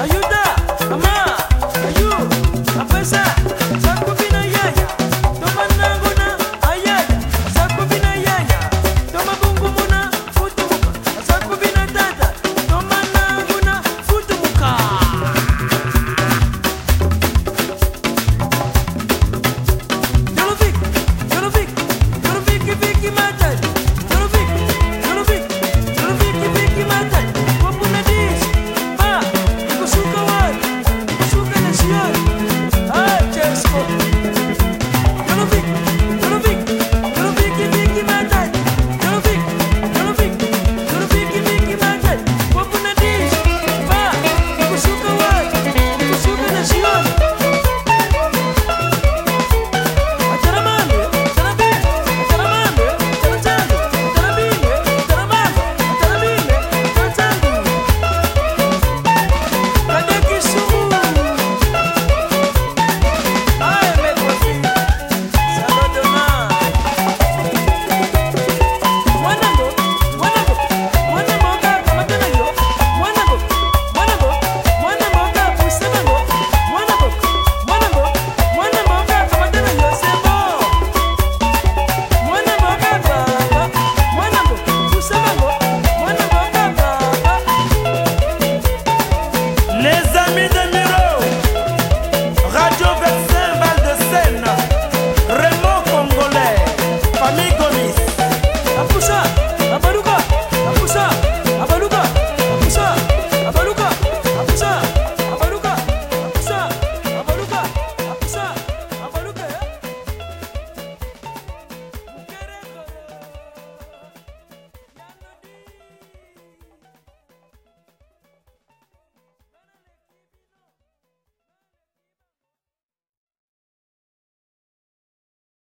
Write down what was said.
Are you there?